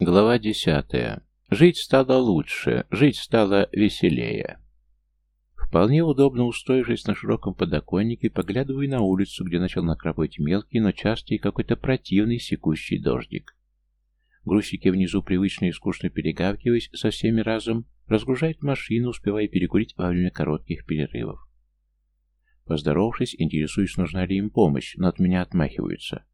Глава десятая. Жить стало лучше, жить стало веселее. Вполне удобно устроившись на широком подоконнике, поглядываю на улицу, где начал накрапывать мелкий, но частый какой-то противный секущий дождик. Грузчики внизу, привычно и скучно перегавкиваясь со всеми разом, разгружают машину, успевая перекурить во время коротких перерывов. Поздоровавшись, интересуюсь, нужна ли им помощь, но от меня отмахиваются.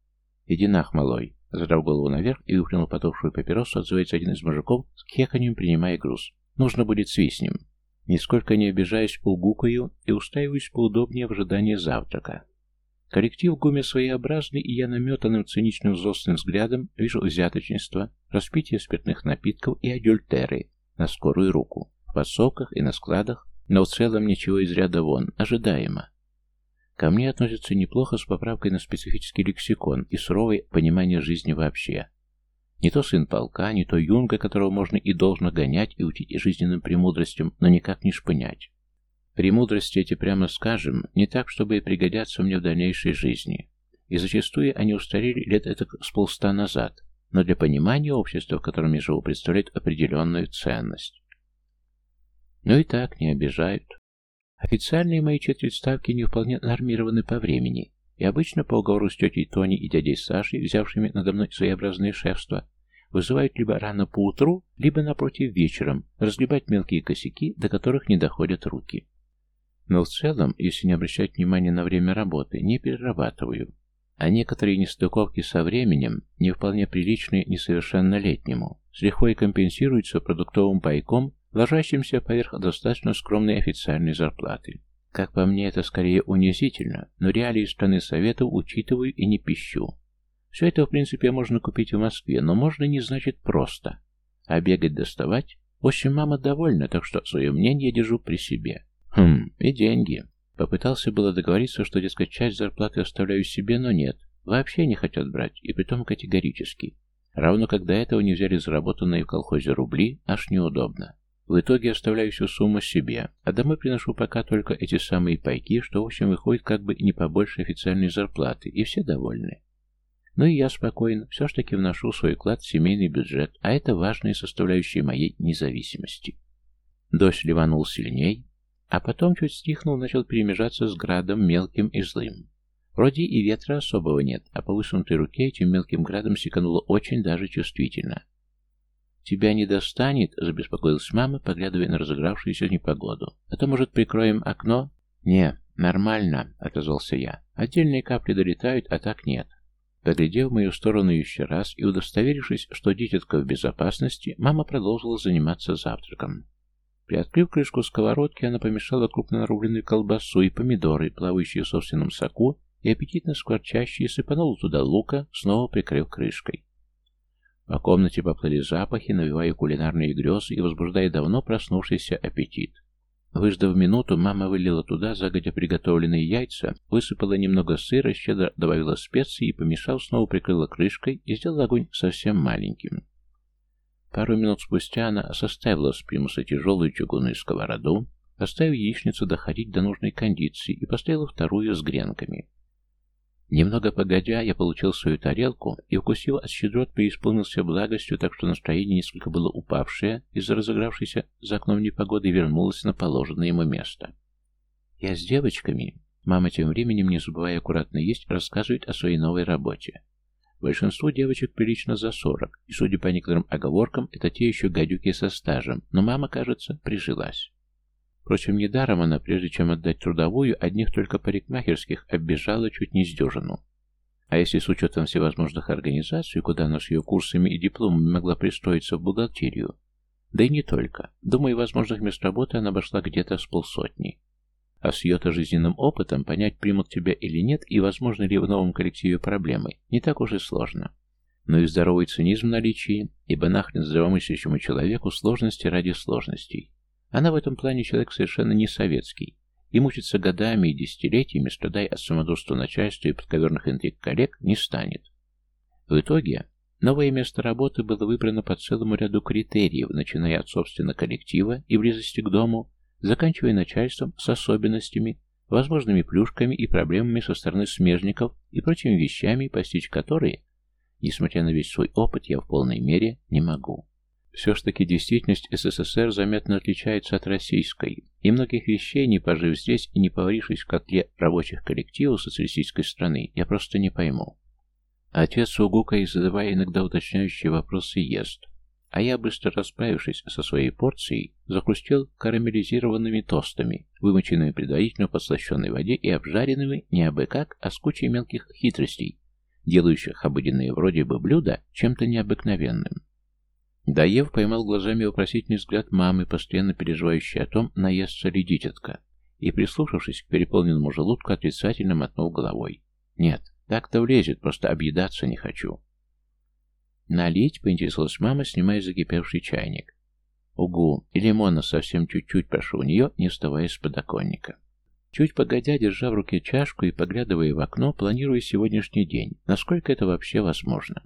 «Иди нах, малой!» Задрав голову наверх и выплюнул потухшую папиросу, отзывается один из мужиков, с кеканьем принимая груз. «Нужно будет свистнем». Нисколько не обижаясь, угукаю и устраиваюсь поудобнее в ожидании завтрака. Коллектив гуме своеобразный, и я наметанным циничным взрослым взглядом вижу взяточничество, распитие спиртных напитков и адюльтеры на скорую руку, в подсоках и на складах, но в целом ничего из ряда вон, ожидаемо. Ко мне относятся неплохо с поправкой на специфический лексикон и суровое понимание жизни вообще. Не то сын полка, не то юнга, которого можно и должно гонять и учить жизненным премудростям, но никак не шпынять. Премудрости эти, прямо скажем, не так, чтобы и пригодятся мне в дальнейшей жизни. И зачастую они устарели лет это с полста назад, но для понимания общества, в котором я живу, представляют определенную ценность. Ну и так, не обижают. Официальные мои четверть ставки не вполне нормированы по времени, и обычно по уговору с тетей Тони и дядей Сашей, взявшими надо мной своеобразное шефство, вызывают либо рано поутру, либо напротив вечером, разгребать мелкие косяки, до которых не доходят руки. Но в целом, если не обращать внимания на время работы, не перерабатываю. А некоторые нестыковки со временем, не вполне приличные несовершеннолетнему, с лихвой компенсируются продуктовым пайком, ложащимся поверх достаточно скромной официальной зарплаты. Как по мне, это скорее унизительно, но реалии страны Советов учитываю и не пищу. Все это, в принципе, можно купить в Москве, но можно не значит просто. А бегать доставать? В общем, мама довольна, так что свое мнение держу при себе. Хм, и деньги. Попытался было договориться, что, дескать, часть зарплаты оставляю себе, но нет. Вообще не хотят брать, и притом категорически. Равно как до этого не взяли заработанные в колхозе рубли, аж неудобно. В итоге оставляю всю сумму себе, а домой приношу пока только эти самые пайки, что в общем выходит как бы не побольше официальной зарплаты, и все довольны. Ну и я спокойно, все ж таки вношу свой вклад в семейный бюджет, а это важная составляющая моей независимости. Дождь ливанул сильней, а потом чуть стихнул, начал перемежаться с градом мелким и злым. Вроде и ветра особого нет, а по высунутой руке этим мелким градом секануло очень даже чувствительно. «Тебя не достанет?» — забеспокоилась мама, поглядывая на разыгравшуюся непогоду. «А то, может, прикроем окно?» «Не, нормально», — отозвался я. «Отдельные капли долетают, а так нет». Поглядев в мою сторону еще раз и удостоверившись, что дитятка в безопасности, мама продолжила заниматься завтраком. Приоткрыв крышку сковородки, она помешала крупно нарубленную колбасу и помидоры, плавающие в собственном соку, и аппетитно скворчащие, сыпанула туда лука, снова прикрыв крышкой. По комнате поплыли запахи, навевая кулинарные грезы и возбуждая давно проснувшийся аппетит. Выждав минуту, мама вылила туда загодя приготовленные яйца, высыпала немного сыра, щедро добавила специи и, помешав, снова прикрыла крышкой и сделала огонь совсем маленьким. Пару минут спустя она составила с примуса тяжелую чугунную сковороду, оставив яичницу доходить до нужной кондиции и поставила вторую с гренками. Немного погодя, я получил свою тарелку и, укусив от щедрот, преисполнился благостью, так что настроение несколько было упавшее из-за разыгравшейся за окном непогоды вернулось на положенное ему место. Я с девочками. Мама тем временем, не забывая аккуратно есть, рассказывает о своей новой работе. Большинству девочек прилично за сорок, и, судя по некоторым оговоркам, это те еще гадюки со стажем, но мама, кажется, прижилась. Впрочем, недаром она, прежде чем отдать трудовую, одних только парикмахерских оббежала чуть не с А если с учетом всевозможных организаций, куда она с ее курсами и дипломами могла пристроиться в бухгалтерию, да и не только, думаю, возможных мест работы она обошла где-то с полсотни. А с ее-то жизненным опытом понять, примут тебя или нет, и возможно ли в новом коллективе проблемы, не так уж и сложно. Но и здоровый цинизм в наличии, ибо нахрен здравомыслящему человеку сложности ради сложностей. Она в этом плане человек совершенно не советский, и мучиться годами и десятилетиями, страдая от самодурства начальства и подковерных интриг коллег, не станет. В итоге, новое место работы было выбрано по целому ряду критериев, начиная от собственно коллектива и близости к дому, заканчивая начальством с особенностями, возможными плюшками и проблемами со стороны смежников и прочими вещами, постичь которые несмотря на весь свой опыт, я в полной мере не могу. Все ж таки действительность СССР заметно отличается от российской, и многих вещей, не пожив здесь и не поварившись в котле рабочих коллективов социалистической страны, я просто не пойму. Отец угукая, задавая иногда уточняющие вопросы, ест. А я, быстро расправившись со своей порцией, захрустел карамелизированными тостами, вымоченными предварительно в подслащенной воде и обжаренными не абы как, а с кучей мелких хитростей, делающих обыденные вроде бы блюда чем-то необыкновенным. Даев поймал глазами вопросительный взгляд мамы, постоянно переживающей о том, наестся ли дитятка, и, прислушавшись к переполненному желудку, отрицательно мотнул головой. «Нет, так-то влезет, просто объедаться не хочу». «Налить?» — поинтересовалась мама, снимая закипевший чайник. «Угу, и лимона совсем чуть-чуть прошу у нее, не вставая с подоконника». Чуть погодя, держа в руке чашку и поглядывая в окно, планируя сегодняшний день, насколько это вообще возможно.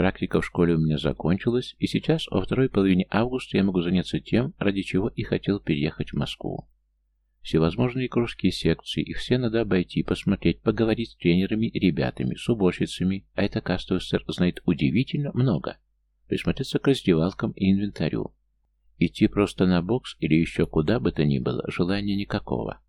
Практика в школе у меня закончилась, и сейчас, во второй половине августа, я могу заняться тем, ради чего и хотел переехать в Москву. Всевозможные кружки и секции, их все надо обойти, посмотреть, поговорить с тренерами, ребятами, с уборщицами, а это каста СССР знает удивительно много. Присмотреться к раздевалкам и инвентарю. Идти просто на бокс или еще куда бы то ни было, желания никакого.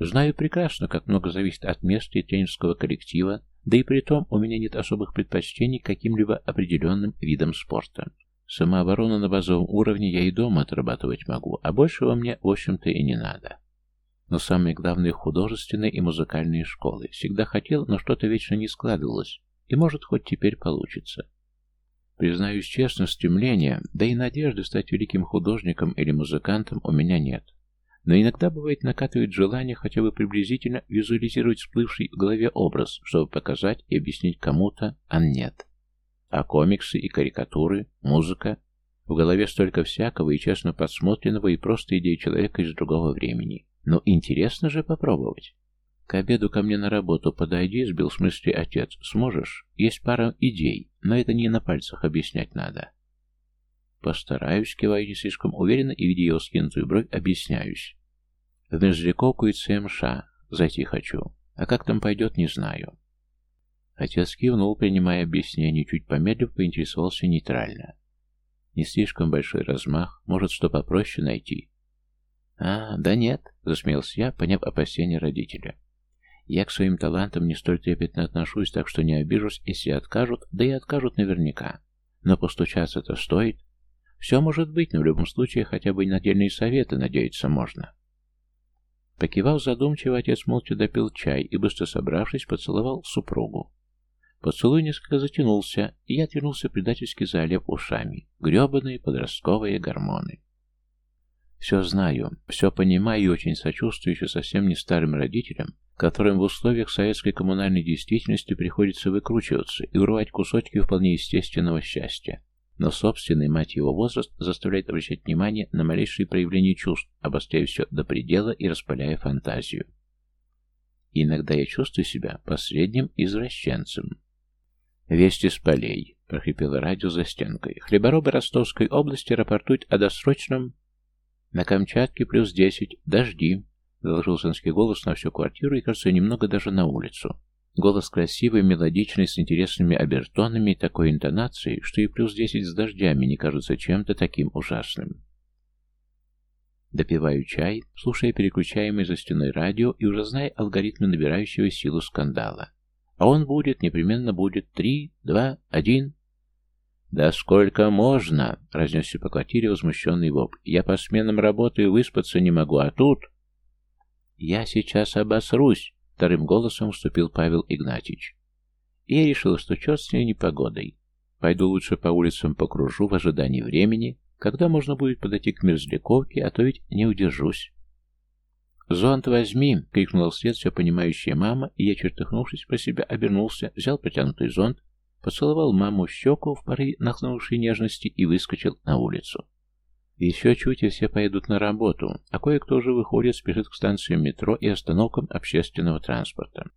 Знаю прекрасно, как много зависит от места и тренерского коллектива, да и при том у меня нет особых предпочтений к каким-либо определенным видам спорта. Самооборону на базовом уровне я и дома отрабатывать могу, а большего мне, в общем-то, и не надо. Но самое главное – художественные и музыкальные школы. Всегда хотел, но что-то вечно не складывалось. И может, хоть теперь получится. Признаюсь честно, стремления, да и надежды стать великим художником или музыкантом у меня нет. Но иногда бывает накатывает желание хотя бы приблизительно визуализировать всплывший в голове образ, чтобы показать и объяснить кому-то, а нет. А комиксы и карикатуры, музыка. В голове столько всякого и честно подсмотренного и просто идеи человека из другого времени. Но интересно же попробовать. К обеду ко мне на работу подойди, сбил в смысле отец. Сможешь? Есть пара идей, но это не на пальцах объяснять надо. Постараюсь, киваю не слишком уверенно и, видя его скинутую бровь, объясняюсь. В Мерзляковку и ЦМШ зайти хочу. А как там пойдет, не знаю. Отец кивнул, принимая объяснение, чуть помедлив, поинтересовался нейтрально. Не слишком большой размах, может, что попроще найти. А, да нет, засмеялся я, поняв опасения родителя. Я к своим талантам не столь трепетно отношусь, так что не обижусь, если откажут, да и откажут наверняка. Но постучаться-то стоит. Все может быть, но в любом случае хотя бы на отдельные советы надеяться можно. Покивав задумчиво, отец молча допил чай и, быстро собравшись, поцеловал супругу. Поцелуй несколько затянулся, и я отвернулся предательски залив ушами. Гребаные подростковые гормоны. Все знаю, все понимаю и очень сочувствую еще совсем не старым родителям, которым в условиях советской коммунальной действительности приходится выкручиваться и урвать кусочки вполне естественного счастья. Но собственный, мать его, возраст заставляет обращать внимание на малейшие проявления чувств, обостряя все до предела и распаляя фантазию. Иногда я чувствую себя последним извращенцем. «Вести с полей», — прохрипело радио за стенкой. «Хлеборобы Ростовской области рапортуют о досрочном...» «На Камчатке плюс десять. Дожди», — доложил женский голос на всю квартиру и, кажется, немного даже на улицу. Голос красивый, мелодичный, с интересными обертонами и такой интонацией, что и плюс десять с дождями не кажется чем-то таким ужасным. Допиваю чай, слушая переключаемый за стеной радио и уже зная алгоритмы набирающего силу скандала. А он будет, непременно будет. Три, два, один. «Да сколько можно?» — разнесся по квартире возмущенный воп. «Я по сменам работаю, выспаться не могу, а тут...» «Я сейчас обосрусь!» Вторым голосом вступил Павел Игнатьич. И я решил, что черт с ней непогодой. Пойду лучше по улицам покружу в ожидании времени, когда можно будет подойти к Мерзляковке, а то ведь не удержусь. «Зонт возьми!» — крикнула вслед все понимающая мама, и я, чертыхнувшись про себя, обернулся, взял протянутый зонт, поцеловал маму в щеку в поры нахлынувшей нежности и выскочил на улицу. Еще чуть, и все поедут на работу, а кое-кто уже выходит, спешит к станциям метро и остановкам общественного транспорта.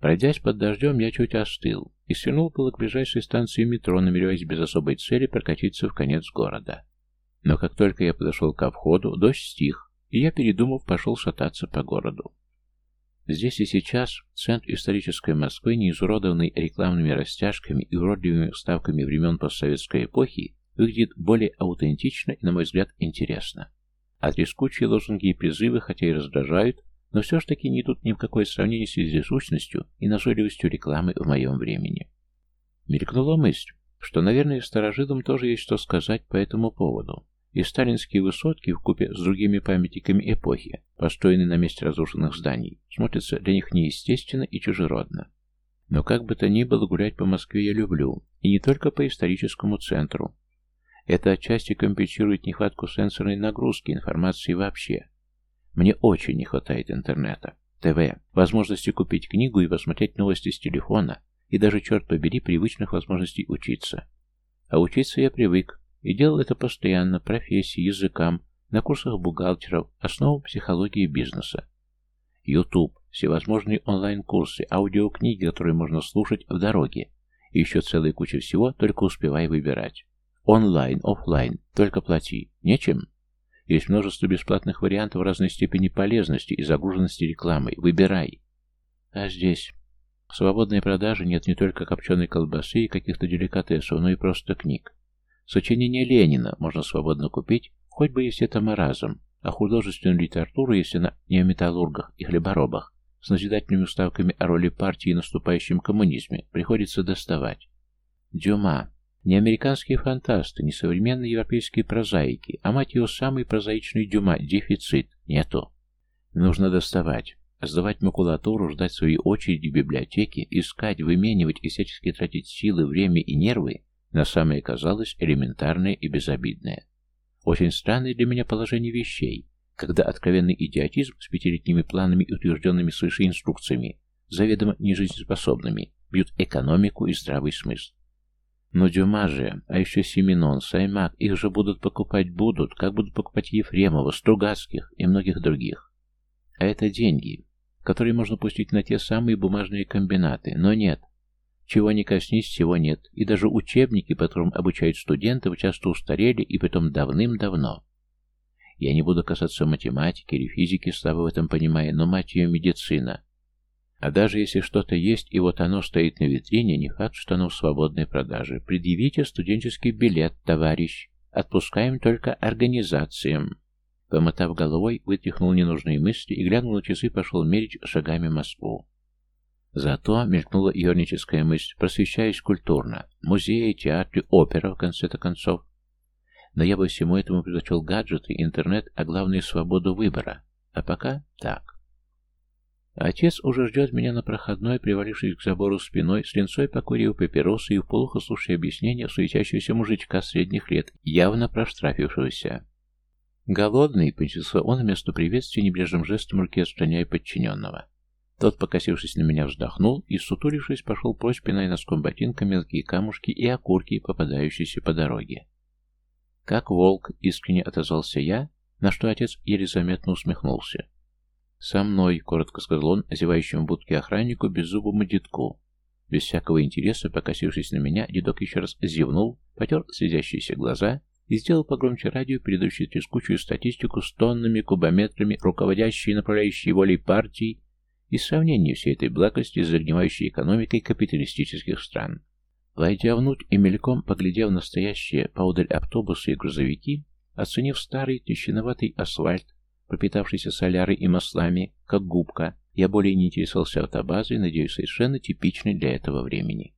Пройдясь под дождем, я чуть остыл и свернул было к ближайшей станции метро, намереваясь без особой цели прокатиться в конец города. Но как только я подошел ко входу, дождь стих, и я, передумав, пошел шататься по городу. Здесь и сейчас центр исторической Москвы, не изуродованный рекламными растяжками и уродливыми вставками времен постсоветской эпохи, выглядит более аутентично и, на мой взгляд, интересно. А трескучие лозунги и призывы, хотя и раздражают, но все же таки не идут ни в какое сравнение с вездесущностью и назойливостью рекламы в моем времени. Мелькнула мысль, что, наверное, старожилам тоже есть что сказать по этому поводу. И сталинские высотки в купе с другими памятниками эпохи, построенные на месте разрушенных зданий, смотрятся для них неестественно и чужеродно. Но как бы то ни было, гулять по Москве я люблю, и не только по историческому центру. Это отчасти компенсирует нехватку сенсорной нагрузки информации вообще. Мне очень не хватает интернета, ТВ, возможности купить книгу и посмотреть новости с телефона, и даже, черт побери, привычных возможностей учиться. А учиться я привык, и делал это постоянно, профессии, языкам, на курсах бухгалтеров, основам психологии бизнеса. YouTube, всевозможные онлайн-курсы, аудиокниги, которые можно слушать в дороге, и еще целая куча всего, только успевай выбирать. Онлайн, офлайн, только плати. Нечем. Есть множество бесплатных вариантов разной степени полезности и загруженности рекламой. Выбирай. А здесь в свободной продаже нет не только копченой колбасы и каких-то деликатесов, но и просто книг. Сочинение Ленина можно свободно купить, хоть бы если это маразм, а художественную литературу, если она не о металлургах и хлеборобах, с назидательными уставками о роли партии и наступающем коммунизме, приходится доставать. Дюма. Не американские фантасты, не современные европейские прозаики, а мать его самый прозаичный Дюма, дефицит, нету. Нужно доставать. Сдавать макулатуру, ждать своей очереди в библиотеке, искать, выменивать и всячески тратить силы, время и нервы на самое казалось элементарное и безобидное. Очень странное для меня положение вещей, когда откровенный идиотизм с пятилетними планами и утвержденными свыше инструкциями, заведомо нежизнеспособными, бьют экономику и здравый смысл. Но Дюма же, а еще Семенон, Саймак, их же будут покупать будут, как будут покупать Ефремова, Стругацких и многих других. А это деньги, которые можно пустить на те самые бумажные комбинаты, но нет. Чего не коснись, всего нет, и даже учебники, по которым обучают студентов, часто устарели и притом давным-давно. Я не буду касаться математики или физики, слабо в этом понимая, но мать ее медицина. А даже если что-то есть, и вот оно стоит на витрине, не факт, что оно в свободной продаже. Предъявите студенческий билет, товарищ. Отпускаем только организациям. Помотав головой, вытряхнул ненужные мысли и, глянул на часы, пошел мерить шагами Москву. Зато мелькнула юрническая мысль, просвещаясь культурно. Музеи, театры, опера, в конце-то концов. Но я бы всему этому предпочел гаджеты, интернет, а главное свободу выбора. А пока так. Отец уже ждет меня на проходной, привалившись к забору спиной, с линцой покурив папиросы и вполуха слушая объяснения суетящегося мужичка средних лет, явно проштрафившегося. «Голодный», — поинтересовался он вместо приветствия небрежным жестом руки отстраняя подчиненного. Тот, покосившись на меня, вздохнул и, сутулившись, пошел прочь, пиная носком ботинка мелкие камушки и окурки, попадающиеся по дороге. «Как волк», — искренне отозвался я, на что отец еле заметно усмехнулся. «Со мной», — коротко сказал он, озевающему будке охраннику, беззубому детку. Без всякого интереса, покосившись на меня, дедок еще раз зевнул, потер слезящиеся глаза и сделал погромче радио, передающий трескучую статистику с тоннами, кубометрами, руководящие и направляющие волей партий, и сравнение всей этой благости загнивающей экономикой капиталистических стран. Войдя внутрь и мельком поглядев на стоящие поодаль автобусы и грузовики, оценив старый трещиноватый асфальт, пропитавшийся солярой и маслами, как губка, я более не интересовался автобазой, надеюсь, совершенно типичной для этого времени.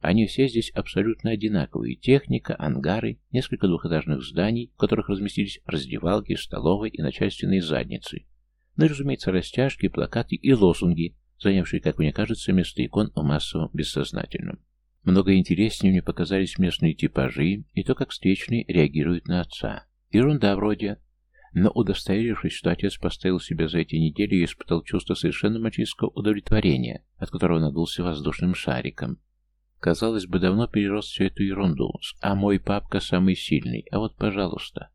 Они все здесь абсолютно одинаковые. Техника, ангары, несколько двухэтажных зданий, в которых разместились раздевалки, столовые и начальственные задницы. Ну и, разумеется, растяжки, плакаты и лозунги, занявшие, как мне кажется, место икон в массовом бессознательном. Много интереснее мне показались местные типажи и то, как встречные реагируют на отца. Ерунда вроде. Но удостоверившись, что отец поставил себя за эти недели, я испытал чувство совершенно мальчишеского удовлетворения, от которого надулся воздушным шариком. Казалось бы, давно перерос всю эту ерунду. А мой папка самый сильный. А вот, пожалуйста.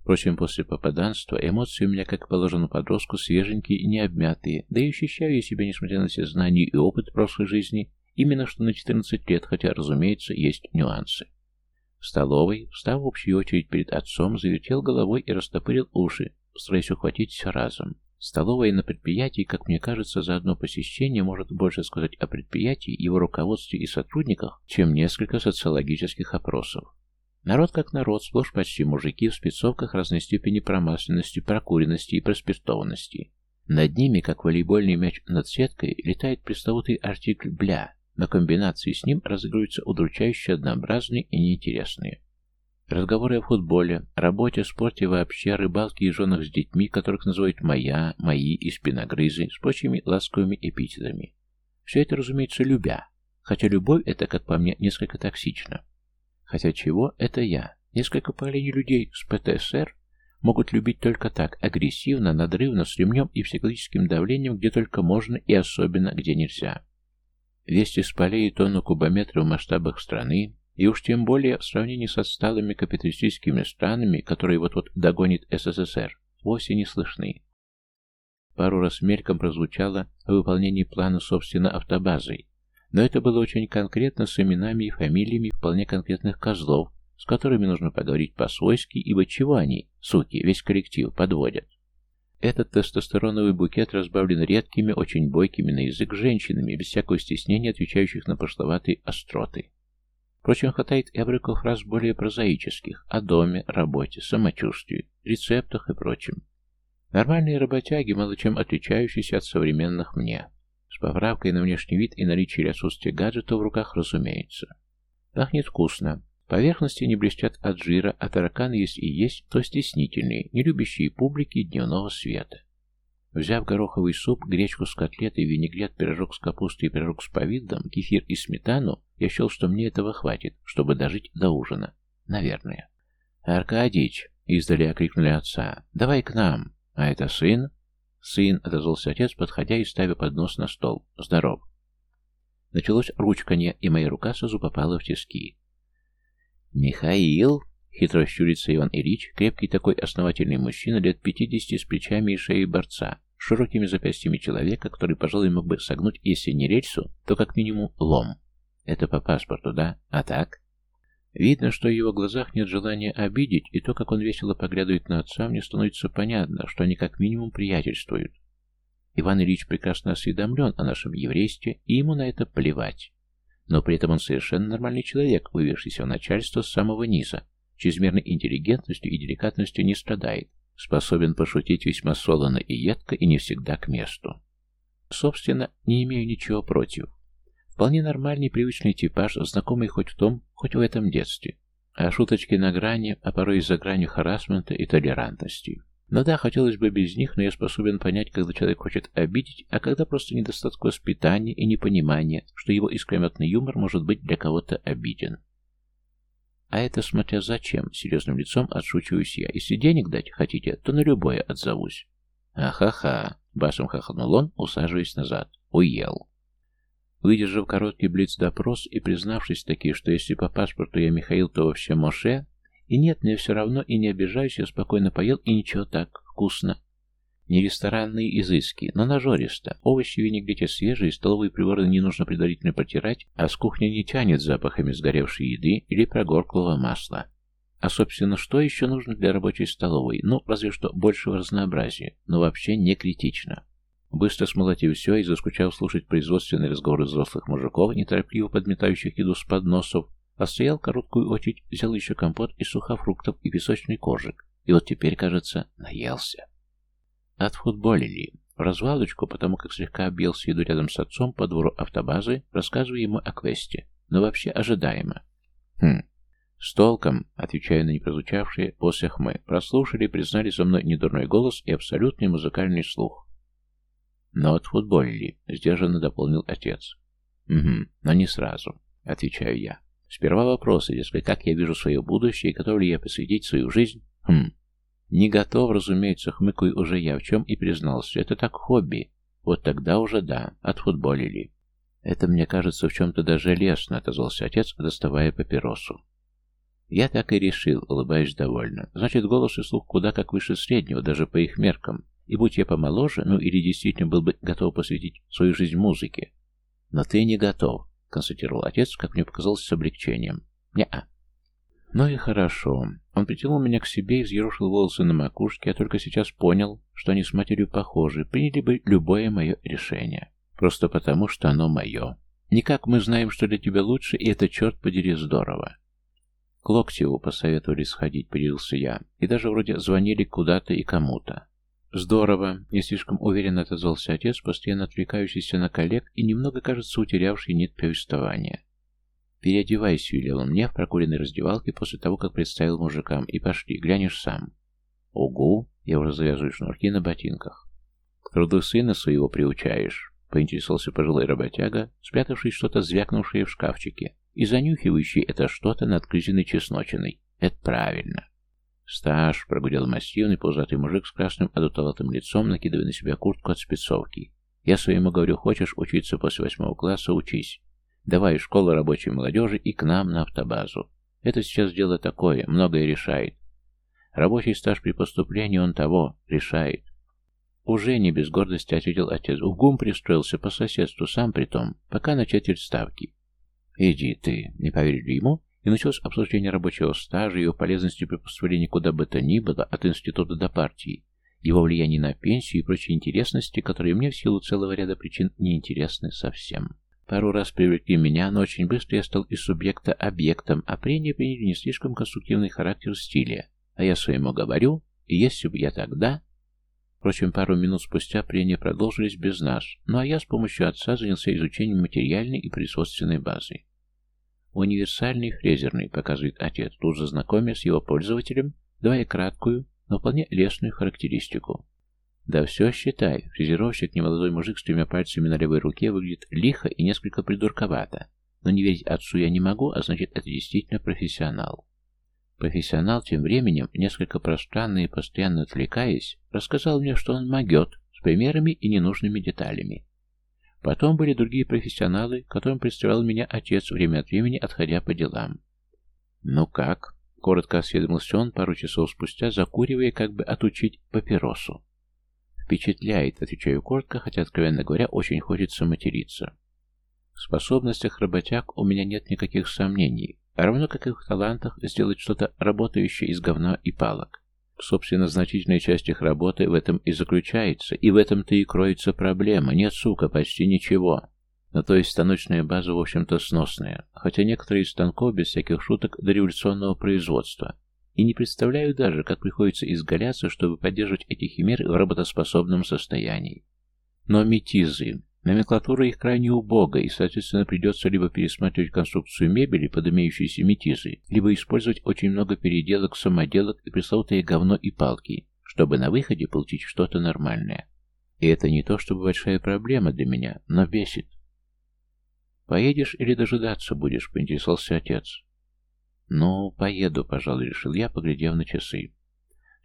Впрочем, после попаданства эмоции у меня, как положено подростку, свеженькие и необмятые, да и ощущаю я себя, несмотря на все знания и опыт прошлой жизни, именно что на 14 лет, хотя, разумеется, есть нюансы. Столовой, встав в общую очередь перед отцом, завертел головой и растопырил уши, стараясь ухватить все разом. Столовая на предприятии, как мне кажется, за одно посещение может больше сказать о предприятии, его руководстве и сотрудниках, чем несколько социологических опросов. Народ как народ, сплошь почти мужики в спецовках разной степени промасленности, прокуренности и проспиртованности. Над ними, как волейбольный мяч над сеткой, летает пресловутый артикль «бля», но комбинации с ним разыгрываются удручающе однообразные и неинтересные. Разговоры о футболе, работе, спорте вообще, рыбалке и женах с детьми, которых называют «моя», «мои» и «спиногрызы» с прочими ласковыми эпитетами. Все это, разумеется, любя, хотя любовь это, как по мне, несколько токсично. Хотя чего, это я. Несколько поколений людей с ПТСР могут любить только так, агрессивно, надрывно, с ремнем и психологическим давлением, где только можно и особенно, где нельзя. Вести с полей тонну кубометра в масштабах страны, и уж тем более в сравнении с отсталыми капиталистическими странами, которые вот-вот догонит СССР, вовсе не слышны. Пару раз мельком прозвучало о выполнении плана собственно автобазой, но это было очень конкретно с именами и фамилиями вполне конкретных козлов, с которыми нужно поговорить по-свойски, ибо чего они, суки, весь коллектив подводят. Этот тестостероновый букет разбавлен редкими, очень бойкими на язык женщинами, без всякого стеснения отвечающих на пошловатые остроты. Впрочем, хватает и обрывков фраз более прозаических о доме, работе, самочувствии, рецептах и прочем. Нормальные работяги, мало чем отличающиеся от современных мне. С поправкой на внешний вид и наличие или отсутствие гаджета в руках, разумеется. Пахнет вкусно. Поверхности не блестят от жира, а тараканы есть и есть, то стеснительные, не любящие публики дневного света. Взяв гороховый суп, гречку с котлетой, винегрет, пирожок с капустой и пирожок с повидлом, кефир и сметану, я счел, что мне этого хватит, чтобы дожить до ужина. Наверное. «Аркадич!» — издали окрикнули отца. «Давай к нам!» «А это сын?» «Сын!» — отозвался отец, подходя и ставя поднос на стол. «Здоров!» Началось ручканье, и моя рука сразу попала в тиски. «Михаил!» Хитро щурится Иван Ильич, крепкий такой основательный мужчина, лет пятидесяти, с плечами и шеей борца, с широкими запястьями человека, который, пожалуй, мог бы согнуть, если не рельсу, то как минимум лом. Это по паспорту, да? А так? Видно, что в его глазах нет желания обидеть, и то, как он весело поглядывает на отца, мне становится понятно, что они как минимум приятельствуют. Иван Ильич прекрасно осведомлен о нашем еврействе, и ему на это плевать. Но при этом он совершенно нормальный человек, вывешившийся в начальство с самого низа, чрезмерной интеллигентностью и деликатностью не страдает, способен пошутить весьма солоно и едко и не всегда к месту. Собственно, не имею ничего против. Вполне нормальный привычный типаж, знакомый хоть в том, хоть в этом детстве. А шуточки на грани, а порой и за гранью харасмента и толерантности. Но да, хотелось бы без них, но я способен понять, когда человек хочет обидеть, а когда просто недостаток воспитания и непонимания, что его искрометный юмор может быть для кого-то обиден. А это смотря зачем, серьезным лицом отшучиваюсь я. Если денег дать хотите, то на любое отзовусь. Ахаха, басом хохотнул он, усаживаясь назад. Уел. Выдержав короткий блиц-допрос и признавшись таки, что если по паспорту я Михаил, то вообще Моше, и нет, мне все равно и не обижаюсь, я спокойно поел, и ничего так, вкусно. Не ресторанные изыски, но нажористо. Овощи в винегрете свежие, столовые приборы не нужно предварительно протирать, а с кухни не тянет запахами сгоревшей еды или прогорклого масла. А, собственно, что еще нужно для рабочей столовой? Ну, разве что большего разнообразия, но вообще не критично. Быстро смолотив все и заскучав слушать производственные разговоры взрослых мужиков, неторопливо подметающих еду с подносов, отстоял короткую очередь, взял еще компот из сухофруктов и песочный кожик, и вот теперь, кажется, наелся. Отфутболили. В развалочку, потому как слегка объелся еду рядом с отцом по двору автобазы, рассказывая ему о квесте. Но вообще ожидаемо. Хм. С толком, отвечая на непрозвучавшие после хмы, прослушали, признали за мной недурной голос и абсолютный музыкальный слух. Но отфутболили, сдержанно дополнил отец. Угу, но не сразу, отвечаю я. Сперва вопросы, дескать, как я вижу свое будущее и готов ли я посвятить свою жизнь? Хм, не готов, разумеется, хмыкаю уже я, в чем и признался. Это так хобби. Вот тогда уже да, отфутболили. Это, мне кажется, в чем-то даже лестно, отозвался отец, доставая папиросу. Я так и решил, улыбаясь довольно. Значит, голос и слух куда как выше среднего, даже по их меркам. И будь я помоложе, ну или действительно был бы готов посвятить свою жизнь музыке. Но ты не готов, констатировал отец, как мне показалось, с облегчением. Не-а. Ну и хорошо. Он притянул меня к себе и взъерошил волосы на макушке. Я только сейчас понял, что они с матерью похожи. Приняли бы любое мое решение. Просто потому, что оно мое. Не как мы знаем, что для тебя лучше, и это, черт подери, здорово. К Локтеву посоветовали сходить, поделился я. И даже вроде звонили куда-то и кому-то. Здорово. Не слишком уверенно отозвался отец, постоянно отвлекающийся на коллег и немного, кажется, утерявший нить повествования. «Переодевайся», — велел он мне в прокуренной раздевалке после того, как представил мужикам, и пошли, глянешь сам. «Угу», — я уже завязываю шнурки на ботинках. «К труду сына своего приучаешь», — поинтересовался пожилой работяга, спрятавший что-то звякнувшее в шкафчике и занюхивающий это что-то над крызиной чесночиной. «Это правильно». «Стаж», — прогудел массивный пузатый мужик с красным адутоватым лицом, накидывая на себя куртку от спецовки. «Я своему говорю, хочешь учиться после восьмого класса, учись. Давай школу рабочей молодежи и к нам на автобазу. Это сейчас дело такое, многое решает. Рабочий стаж при поступлении он того решает. Уже не без гордости ответил отец. В ГУМ пристроился по соседству, сам при том, пока на четверть ставки. Иди ты, не поверили ему? И началось обсуждение рабочего стажа, его полезности при поступлении куда бы то ни было, от института до партии, его влияние на пенсию и прочие интересности, которые мне в силу целого ряда причин не интересны совсем. Пару раз привлекли меня, но очень быстро я стал из субъекта объектом, а прения приняли не слишком конструктивный характер стиля. А я своему говорю, и если бы я тогда... Впрочем, пару минут спустя прения продолжились без нас, ну а я с помощью отца занялся изучением материальной и производственной базы. Универсальный фрезерный, показывает отец, тут же знакомясь с его пользователем, давая краткую, но вполне лестную характеристику. Да все считай. Фрезеровщик, немолодой мужик с тремя пальцами на левой руке, выглядит лихо и несколько придурковато. Но не верить отцу я не могу, а значит, это действительно профессионал. Профессионал тем временем, несколько пространно и постоянно отвлекаясь, рассказал мне, что он могет, с примерами и ненужными деталями. Потом были другие профессионалы, которым представлял меня отец, время от времени отходя по делам. «Ну как?» — коротко осведомился он пару часов спустя, закуривая, как бы отучить папиросу. «Впечатляет», — отвечаю коротко, хотя, откровенно говоря, очень хочется материться. В способностях работяг у меня нет никаких сомнений, равно как и в талантах сделать что-то работающее из говна и палок. Собственно, значительная часть их работы в этом и заключается, и в этом-то и кроется проблема. Нет, сука, почти ничего. Но то есть станочная база, в общем-то, сносная, хотя некоторые из станков, без всяких шуток, до революционного производства. И не представляю даже, как приходится изгаляться, чтобы поддерживать эти химеры в работоспособном состоянии. Но метизы. Номенклатура их крайне убога, и, соответственно, придется либо пересматривать конструкцию мебели под имеющиеся метизы, либо использовать очень много переделок, самоделок и пресловутое говно и палки, чтобы на выходе получить что-то нормальное. И это не то, чтобы большая проблема для меня, но бесит. «Поедешь или дожидаться будешь?» — поинтересовался отец. «Ну, поеду, пожалуй», — решил я, поглядев на часы.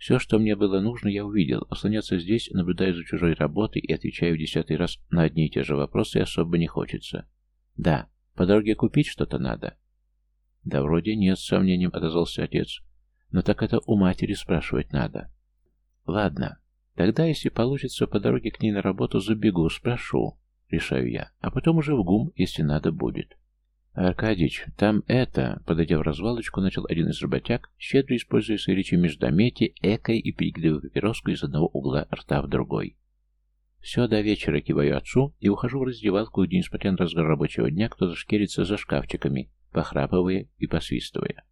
Все, что мне было нужно, я увидел. Ослоняться здесь, наблюдая за чужой работой и отвечая в десятый раз на одни и те же вопросы, особо не хочется. «Да, по дороге купить что-то надо?» «Да вроде нет», — с сомнением отозвался отец. «Но так это у матери спрашивать надо». «Ладно, тогда, если получится, по дороге к ней на работу забегу, спрошу», — решаю я, «а потом уже в ГУМ, если надо будет». «Аркадич, там это...» Подойдя в развалочку, начал один из работяг, щедро используя свои речи междометие, экой и перекидывая папироску из одного угла рта в другой. Все, до вечера киваю отцу и ухожу в раздевалку, где, несмотря на разгар рабочего дня, кто-то шкерится за шкафчиками, похрапывая и посвистывая.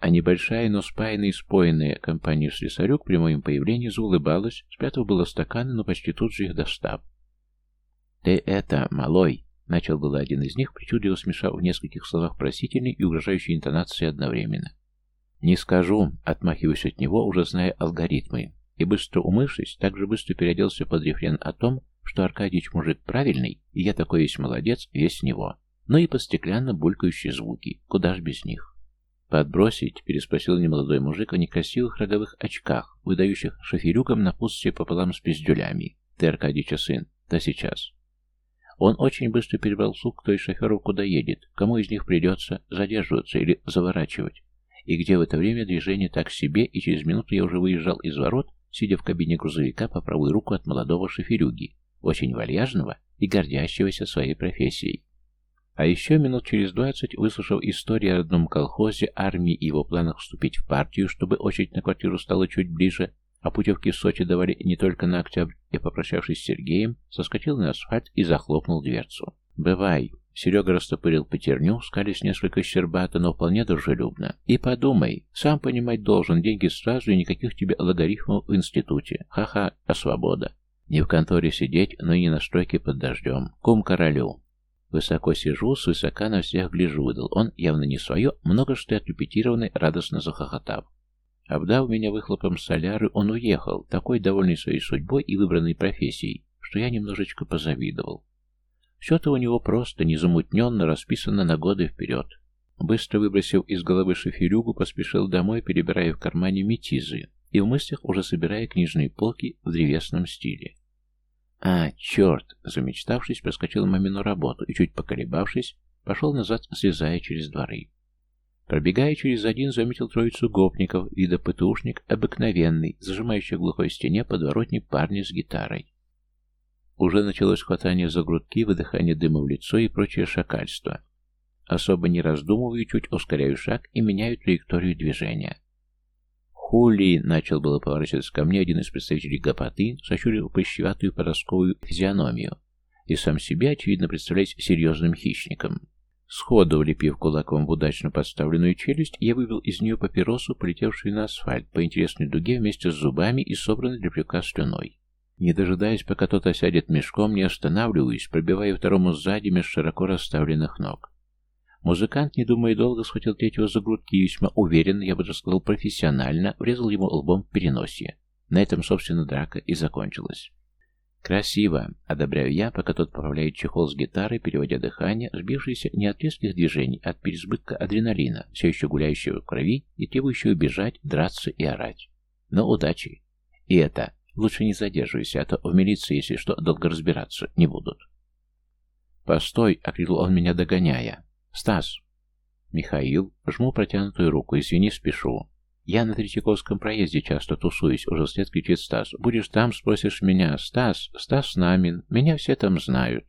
А небольшая, но спаянная и споенная компания слесарюк при моем появлении заулыбалась, спрятав было стаканы, но почти тут же их достав. «Ты это, малой!» Начал было один из них, причудливо смешав в нескольких словах просительной и угрожающей интонации одновременно. «Не скажу», — отмахиваюсь от него, уже зная алгоритмы, и быстро умывшись, также быстро переоделся под рефрен о том, что Аркадьич мужик правильный, и я такой есть молодец, весь него. Ну и под стеклянно булькающие звуки, куда ж без них. «Подбросить?» — переспросил немолодой мужик в некрасивых роговых очках, выдающих шоферюкам напутствие пополам с пиздюлями. «Ты, Аркадьича сын, да сейчас». Он очень быстро перебрал слуг, кто из шоферов куда едет, кому из них придется задерживаться или заворачивать, и где в это время движение так себе, и через минуту я уже выезжал из ворот, сидя в кабине грузовика по правую руку от молодого шоферюги, очень вальяжного и гордящегося своей профессией. А еще минут через двадцать, выслушав историю о родном колхозе, армии и его планах вступить в партию, чтобы очередь на квартиру стала чуть ближе, а путевки в Сочи давали не только на октябрь, я, попрощавшись с Сергеем, соскочил на асфальт и захлопнул дверцу. «Бывай!» Серега растопырил потерню, скались несколько щербато, но вполне дружелюбно. «И подумай, сам понимать должен, деньги сразу и никаких тебе логарифмов в институте. Ха-ха, а свобода. Не в конторе сидеть, но и не на стройке под дождем. Кум королю. Высоко сижу, свысока на всех гляжу, выдал он, явно не свое, много что отрепетированный, радостно захохотав. Обдав меня выхлопом соляры, он уехал, такой довольный своей судьбой и выбранной профессией, что я немножечко позавидовал. Все-то у него просто, незамутненно расписано на годы вперед. Быстро выбросив из головы шоферюгу, поспешил домой, перебирая в кармане метизы, и в мыслях уже собирая книжные полки в древесном стиле. «А, черт!» Замечтавшись, проскочил мамину работу и, чуть поколебавшись, пошел назад, слезая через дворы. Пробегая через один, заметил троицу гопников, вида ПТУшник, обыкновенный, зажимающий в глухой стене подворотник парня с гитарой. Уже началось хватание за грудки, выдыхание дыма в лицо и прочее шакальство. Особо не раздумываю, чуть ускоряю шаг и меняю траекторию движения. «Хули!» — начал было поворачиваться ко мне один из представителей гопоты, сощурил прыщеватую подростковую физиономию, и сам себя, очевидно, представлять серьезным хищником. Сходу влепив кулаком в удачно подставленную челюсть, я вывел из нее папиросу, полетевшую на асфальт по интересной дуге вместе с зубами и собранной для плюка слюной. Не дожидаясь, пока тот осядет мешком, не останавливаюсь, пробивая второму сзади меж широко расставленных ног. Музыкант, не думая долго, схватил третьего за грудки и весьма уверенно, я бы даже сказал профессионально, врезал ему лбом в переносе. На этом, собственно, драка и закончилась. «Красиво!» — одобряю я, пока тот поправляет чехол с гитарой, переводя дыхание, сбившееся не от резких движений, а от переизбытка адреналина, все еще гуляющего в крови и требующего бежать, драться и орать. Но удачи! И это Лучше не задерживайся, а то в милиции, если что, долго разбираться не будут. «Постой!» — окрикнул он меня, догоняя. «Стас!» «Михаил!» Жму протянутую руку. «Извини, спешу». «Я на Третьяковском проезде часто тусуюсь», — уже вслед кричит Стас. «Будешь там, спросишь меня. Стас! Стас Намин! Меня все там знают».